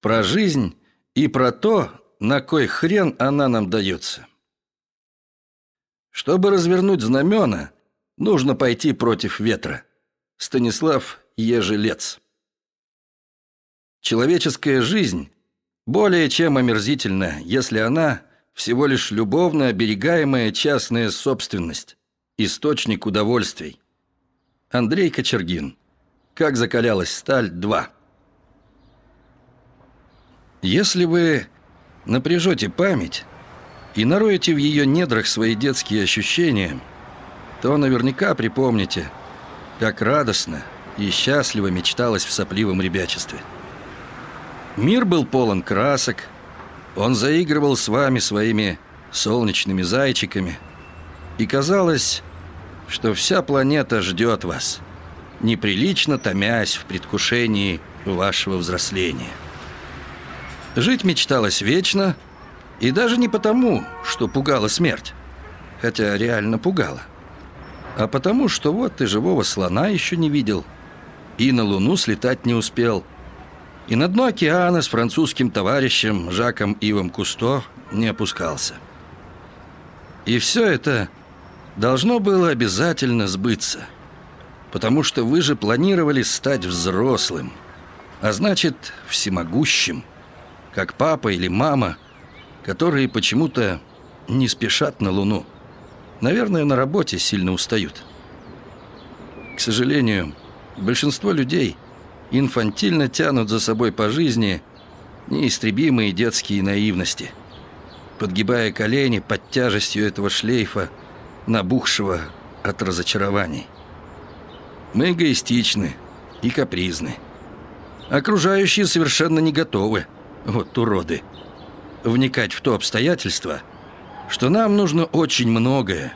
Про жизнь и про то, на кой хрен она нам дается. Чтобы развернуть знамена, нужно пойти против ветра. Станислав Ежелец. Человеческая жизнь более чем омерзительна, если она всего лишь любовно оберегаемая частная собственность, источник удовольствий. Андрей Кочергин. Как закалялась сталь 2. Если вы напряжете память и нароете в ее недрах свои детские ощущения, то наверняка припомните, как радостно и счастливо мечталось в сопливом ребячестве. Мир был полон красок, он заигрывал с вами своими солнечными зайчиками, и казалось, что вся планета ждет вас, неприлично томясь в предвкушении вашего взросления. Жить мечталось вечно, и даже не потому, что пугала смерть, хотя реально пугала, а потому, что вот ты живого слона еще не видел, и на Луну слетать не успел, и на дно океана с французским товарищем Жаком Ивом Кусто не опускался. И все это должно было обязательно сбыться, потому что вы же планировали стать взрослым, а значит, всемогущим – как папа или мама, которые почему-то не спешат на Луну. Наверное, на работе сильно устают. К сожалению, большинство людей инфантильно тянут за собой по жизни неистребимые детские наивности, подгибая колени под тяжестью этого шлейфа, набухшего от разочарований. Мы эгоистичны и капризны. Окружающие совершенно не готовы – вот уроды. Вникать в то обстоятельство, что нам нужно очень многое.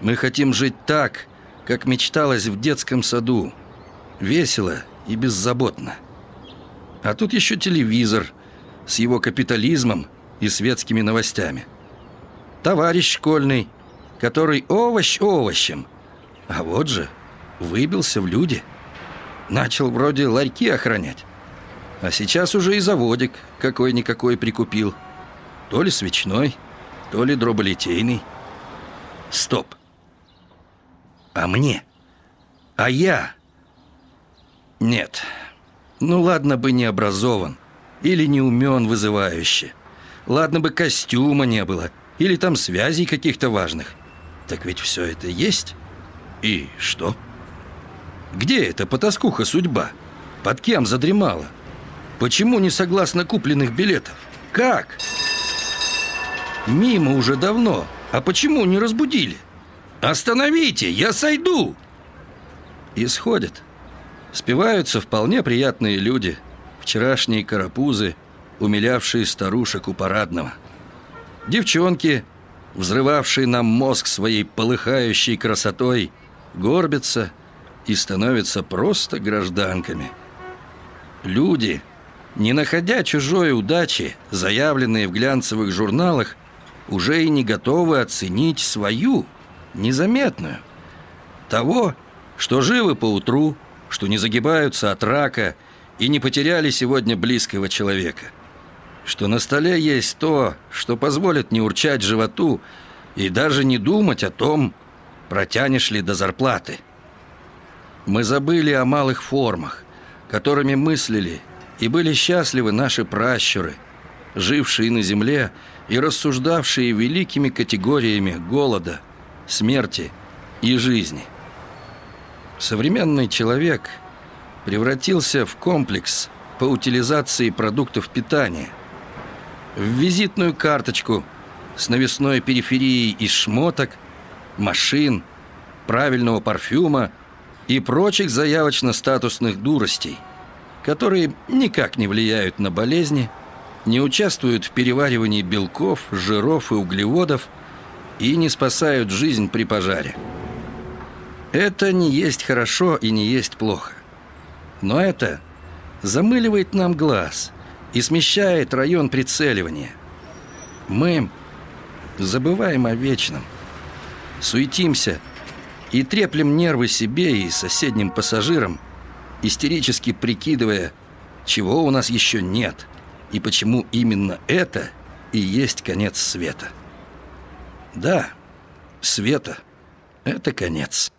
Мы хотим жить так, как мечталось в детском саду. Весело и беззаботно. А тут еще телевизор с его капитализмом и светскими новостями. Товарищ школьный, который овощ овощем. А вот же, выбился в люди. Начал вроде ларьки охранять. А сейчас уже и заводик какой-никакой прикупил. То ли свечной, то ли дроболитейный. Стоп. А мне? А я? Нет. Ну ладно бы не образован. Или не умен вызывающе. Ладно бы костюма не было. Или там связей каких-то важных. Так ведь все это есть. И что? Где эта потаскуха судьба? Под кем задремала? Почему не согласно купленных билетов? Как? Мимо уже давно. А почему не разбудили? Остановите, я сойду. И сходят. Спиваются вполне приятные люди. Вчерашние карапузы, умилявшие старушек у парадного. Девчонки, взрывавшие нам мозг своей полыхающей красотой, горбятся и становятся просто гражданками. Люди, не находя чужой удачи, заявленные в глянцевых журналах, уже и не готовы оценить свою, незаметную. Того, что живы поутру, что не загибаются от рака и не потеряли сегодня близкого человека. Что на столе есть то, что позволит не урчать животу и даже не думать о том, протянешь ли до зарплаты. Мы забыли о малых формах, которыми мыслили и были счастливы наши пращуры, жившие на земле и рассуждавшие великими категориями голода, смерти и жизни. Современный человек превратился в комплекс по утилизации продуктов питания, в визитную карточку с навесной периферией из шмоток, машин, правильного парфюма и прочих заявочно-статусных дуростей – которые никак не влияют на болезни, не участвуют в переваривании белков, жиров и углеводов и не спасают жизнь при пожаре. Это не есть хорошо и не есть плохо. Но это замыливает нам глаз и смещает район прицеливания. Мы забываем о вечном, суетимся и треплем нервы себе и соседним пассажирам – истерически прикидывая, чего у нас еще нет и почему именно это и есть конец света. Да, света – это конец.